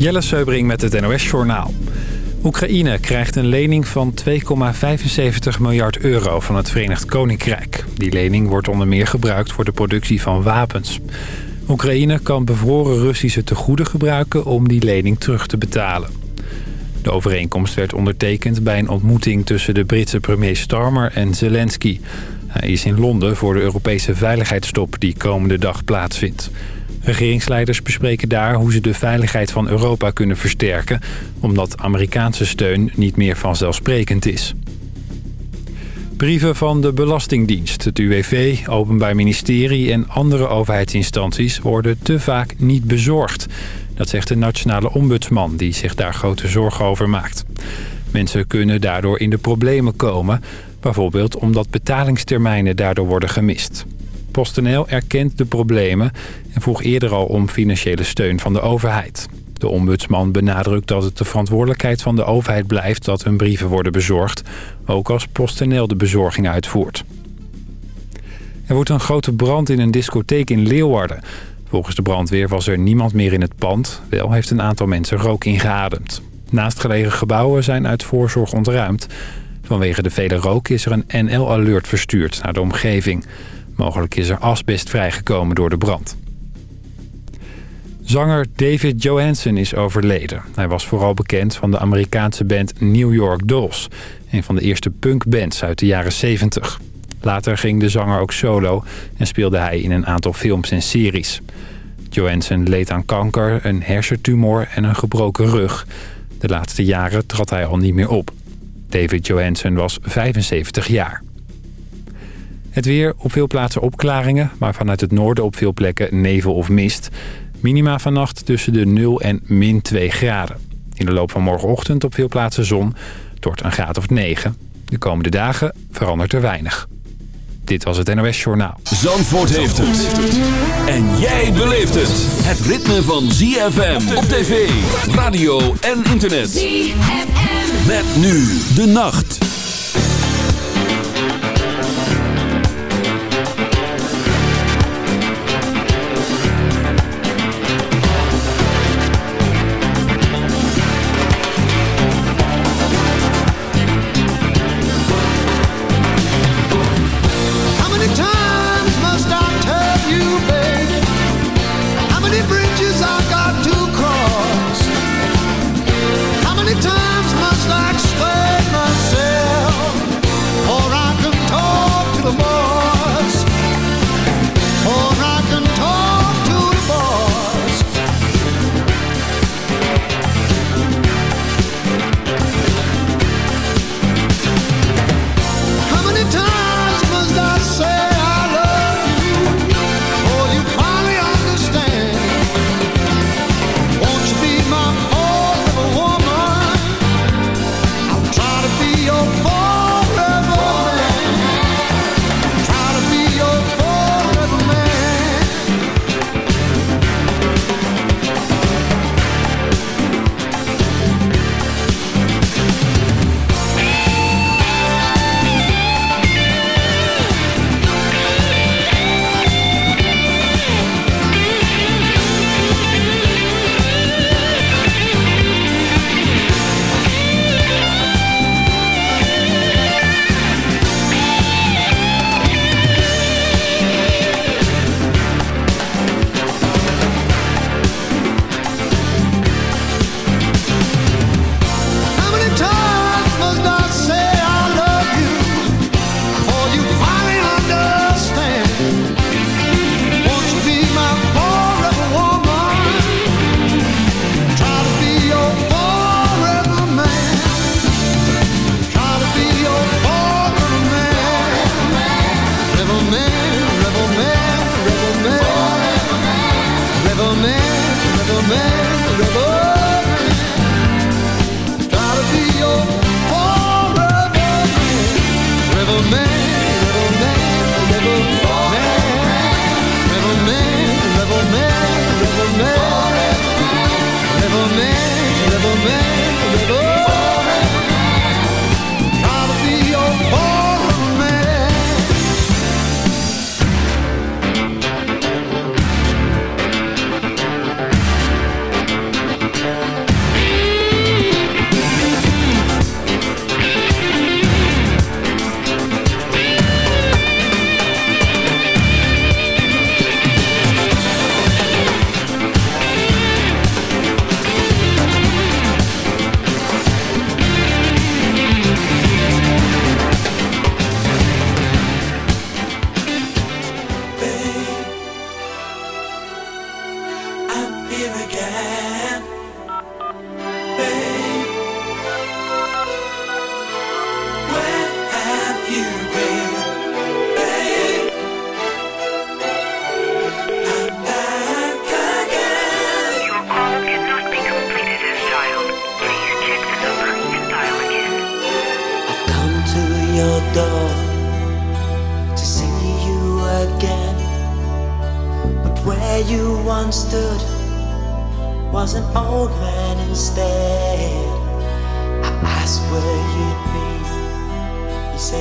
Jelle Seubring met het NOS Journaal. Oekraïne krijgt een lening van 2,75 miljard euro van het Verenigd Koninkrijk. Die lening wordt onder meer gebruikt voor de productie van wapens. Oekraïne kan bevroren Russische tegoeden gebruiken om die lening terug te betalen. De overeenkomst werd ondertekend bij een ontmoeting tussen de Britse premier Starmer en Zelensky. Hij is in Londen voor de Europese veiligheidstop die komende dag plaatsvindt. Regeringsleiders bespreken daar hoe ze de veiligheid van Europa kunnen versterken... omdat Amerikaanse steun niet meer vanzelfsprekend is. Brieven van de Belastingdienst, het UWV, Openbaar Ministerie en andere overheidsinstanties worden te vaak niet bezorgd. Dat zegt de nationale ombudsman die zich daar grote zorgen over maakt. Mensen kunnen daardoor in de problemen komen, bijvoorbeeld omdat betalingstermijnen daardoor worden gemist. PostNL erkent de problemen en vroeg eerder al om financiële steun van de overheid. De ombudsman benadrukt dat het de verantwoordelijkheid van de overheid blijft dat hun brieven worden bezorgd, ook als PostNL de bezorging uitvoert. Er wordt een grote brand in een discotheek in Leeuwarden. Volgens de brandweer was er niemand meer in het pand. Wel heeft een aantal mensen rook ingeademd. Naastgelegen gebouwen zijn uit voorzorg ontruimd. Vanwege de vele rook is er een NL-alert verstuurd naar de omgeving. Mogelijk is er asbest vrijgekomen door de brand. Zanger David Johansen is overleden. Hij was vooral bekend van de Amerikaanse band New York Dolls. Een van de eerste punkbands uit de jaren 70. Later ging de zanger ook solo en speelde hij in een aantal films en series. Johansen leed aan kanker, een hersentumor en een gebroken rug. De laatste jaren trad hij al niet meer op. David Johansen was 75 jaar. Het weer, op veel plaatsen opklaringen, maar vanuit het noorden op veel plekken nevel of mist. Minima vannacht tussen de 0 en min 2 graden. In de loop van morgenochtend op veel plaatsen zon. Wordt een graad of 9. De komende dagen verandert er weinig. Dit was het NOS Journaal. Zandvoort heeft het. En jij beleeft het. Het ritme van ZFM op tv, radio en internet. ZFM. Met nu de nacht.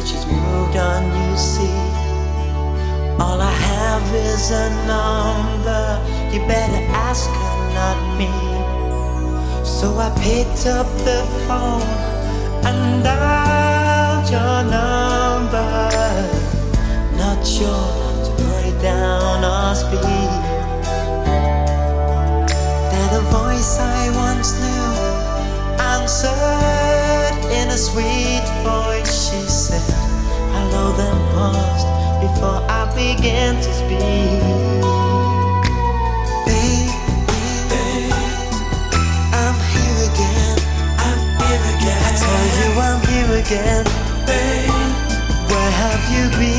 She's moved on, you see. All I have is a number. You better ask her, not me. So I picked up the phone and dialed your number. Not sure to put it down or speak. That a voice I once knew answered. In a sweet voice, she said, Hello, then paused before I began to speak. I'm here again. I tell you, I'm here again. Babe, where have you been?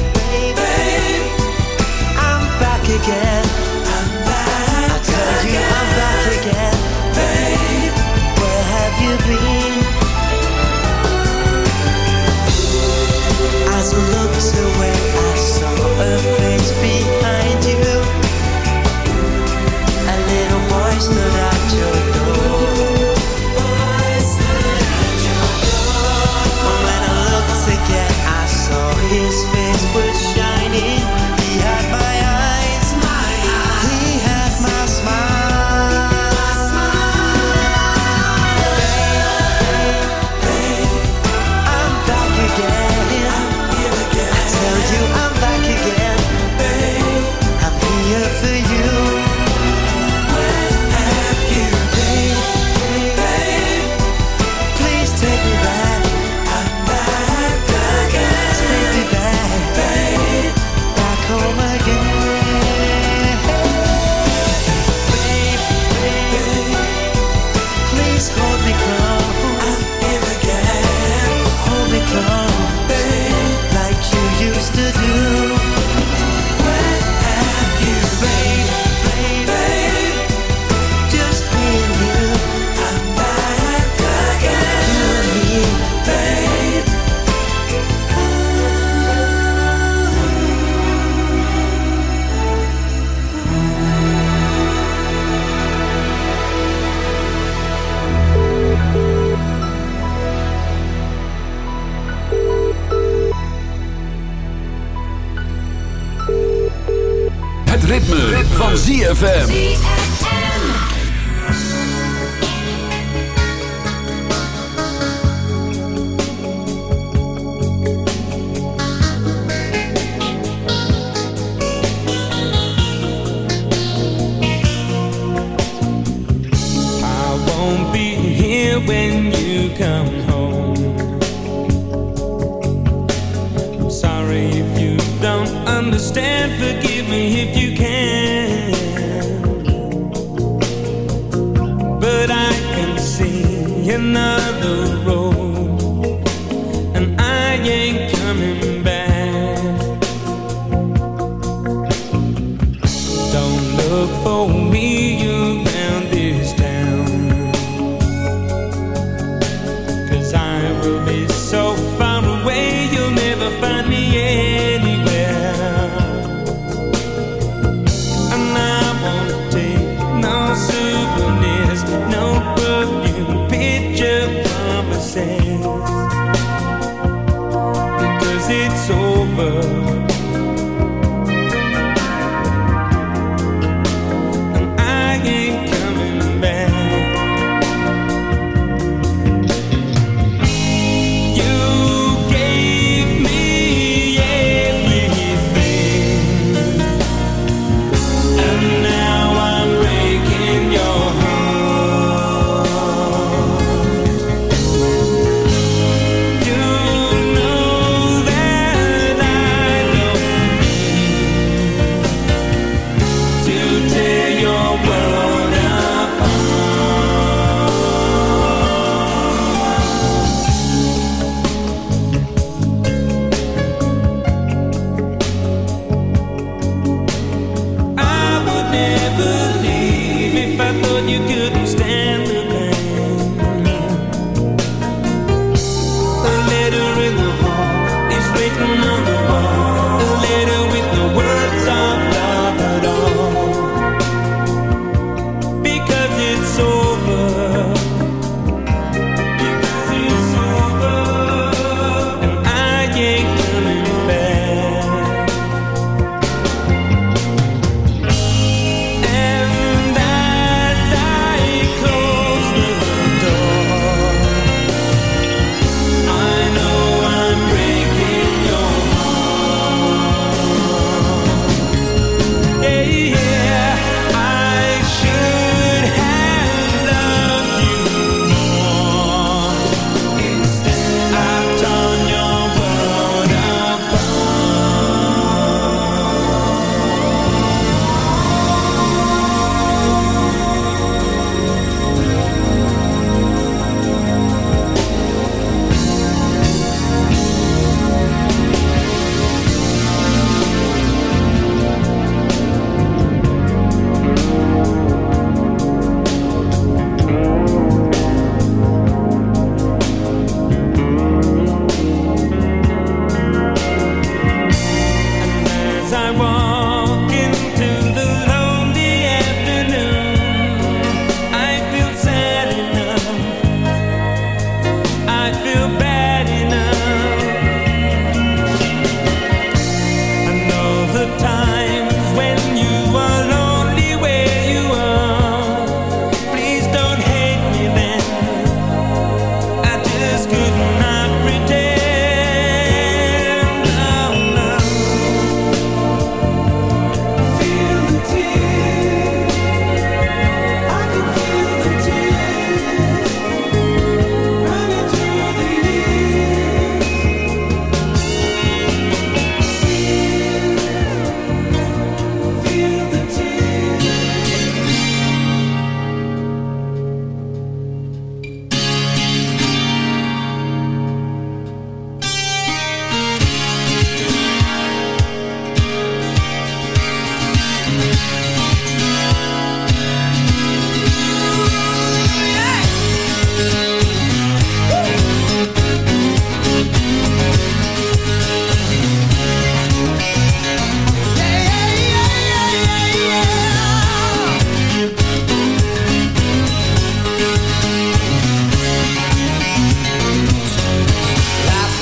again. I'm back I tell again. you I'm back again. Babe, where have you been? As I looked away, I saw a face behind.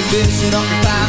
fixing on the fire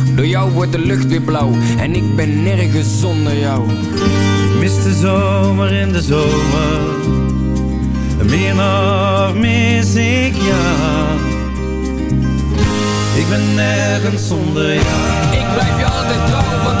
Door jou wordt de lucht weer blauw en ik ben nergens zonder jou. Mis de zomer in de zomer, meer nog mis ik jou. Ik ben nergens zonder jou. Ik blijf je altijd trouw,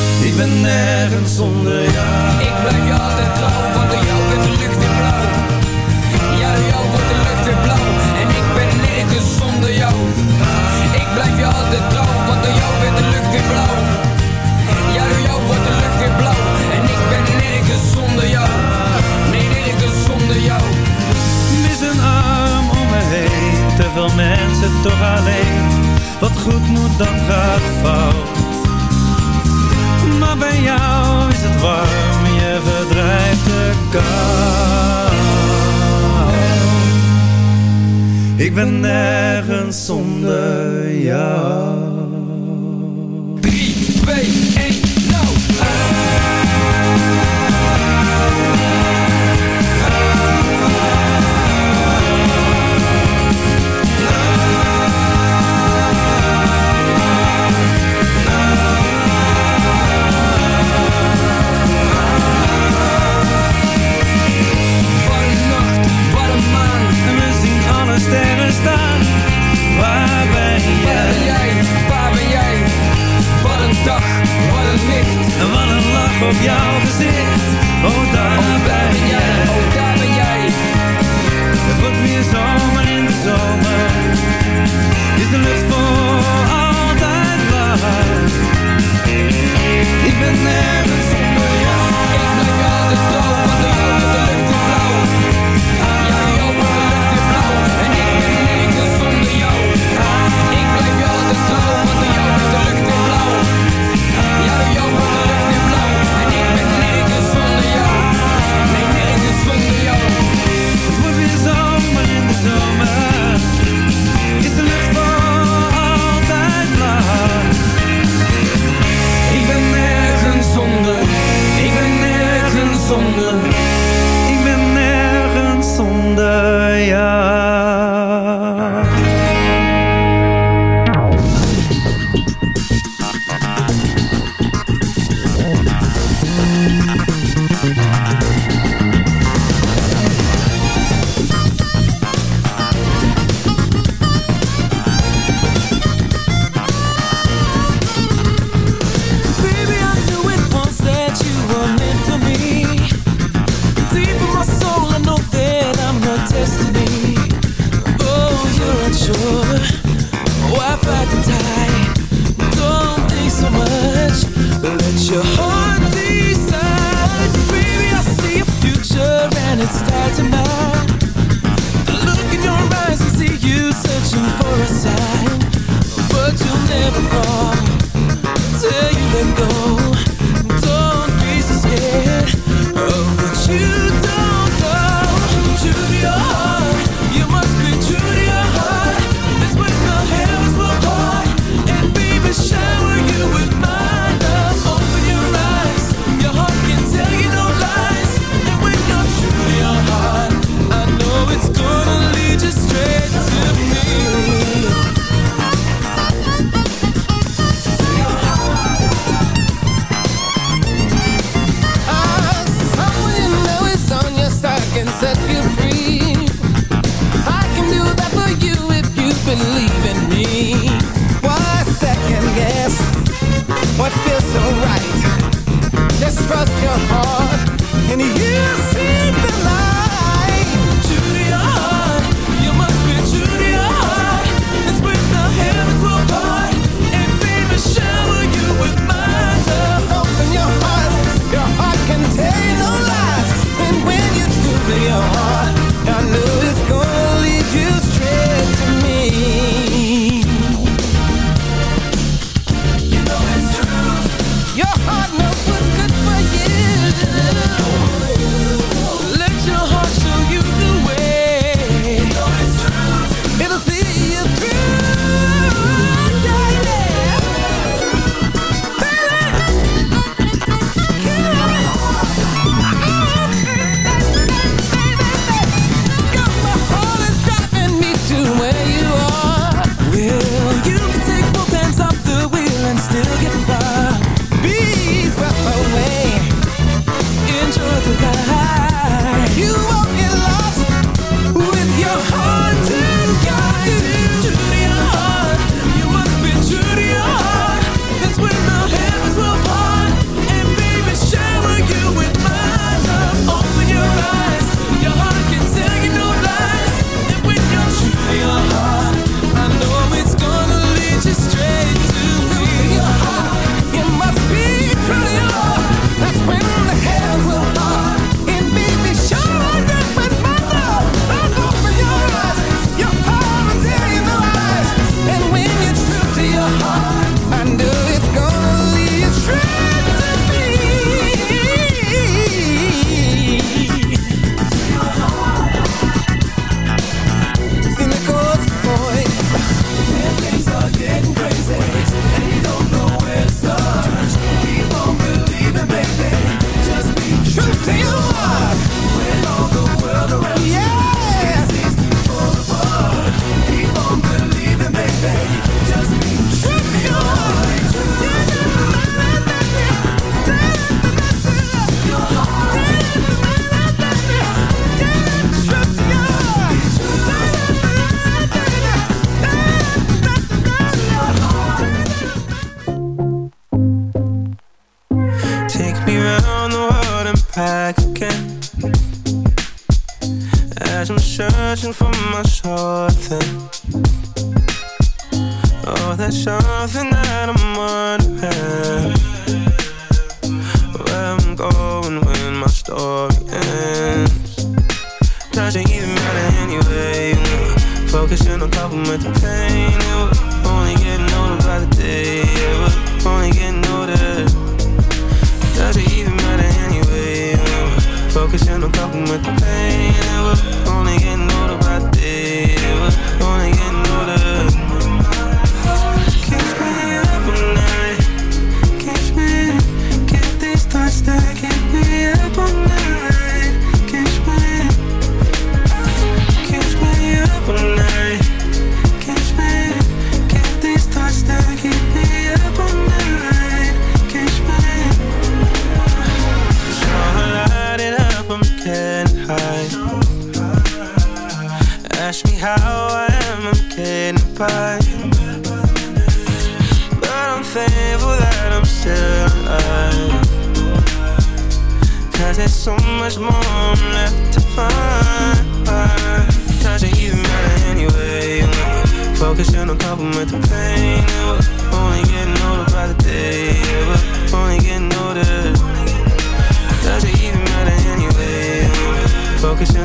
Ik ben nergens zonder jou. Ik blijf je altijd trouw, want door jou wordt de lucht weer blauw. Ja, door jou wordt de lucht weer blauw. En ik ben nergens zonder jou. Ik blijf je altijd trouw, want door jou wordt de lucht weer blauw. Ja, door jou wordt de lucht weer blauw. En ik ben nergens zonder jou. Ben nergens zonder jou.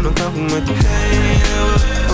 The pain.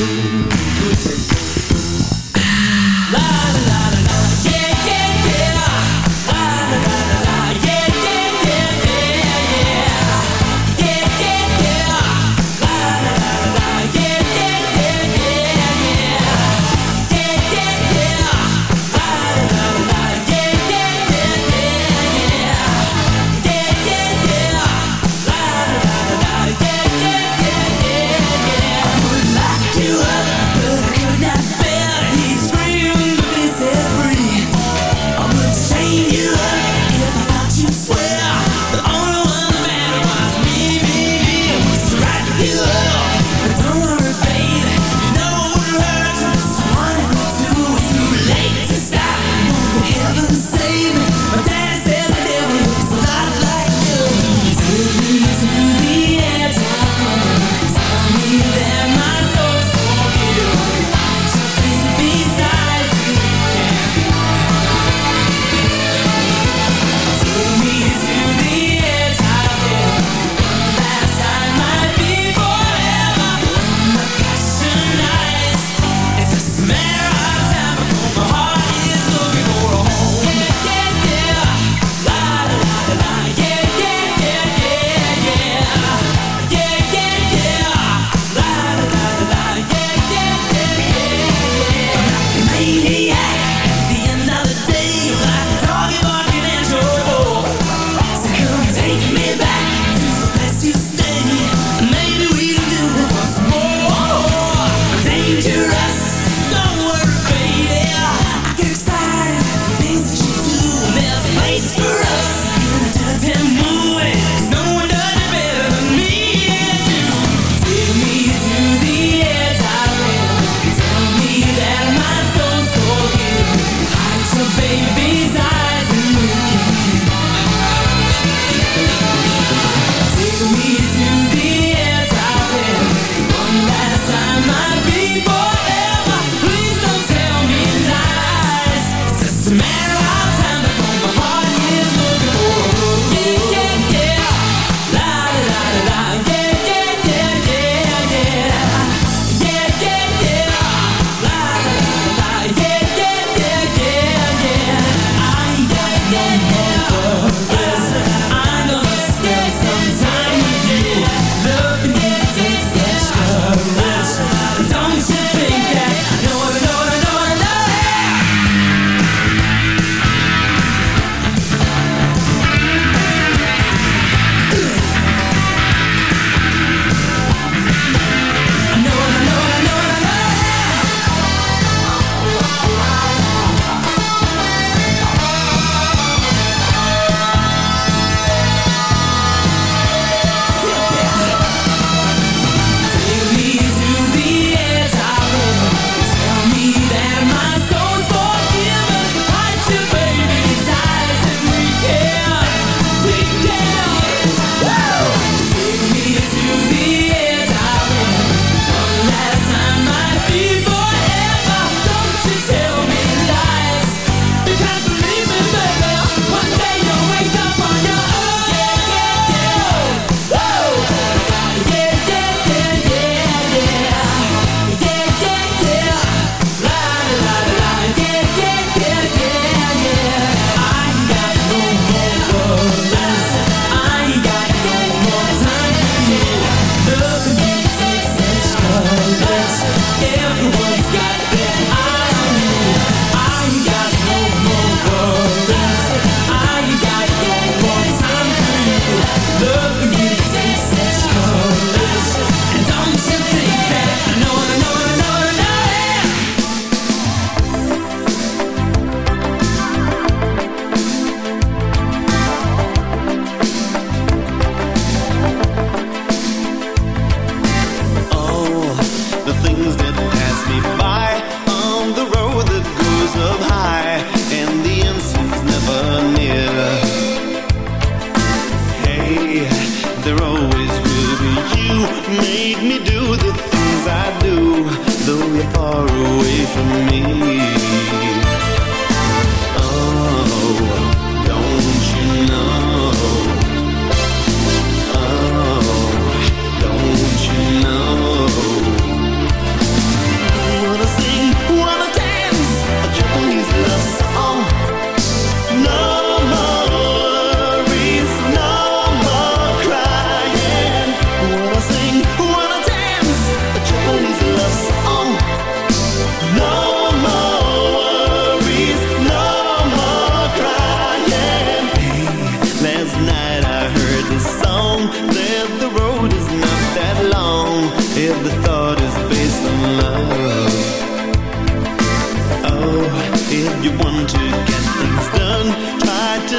Ooh.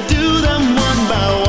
do them one by one.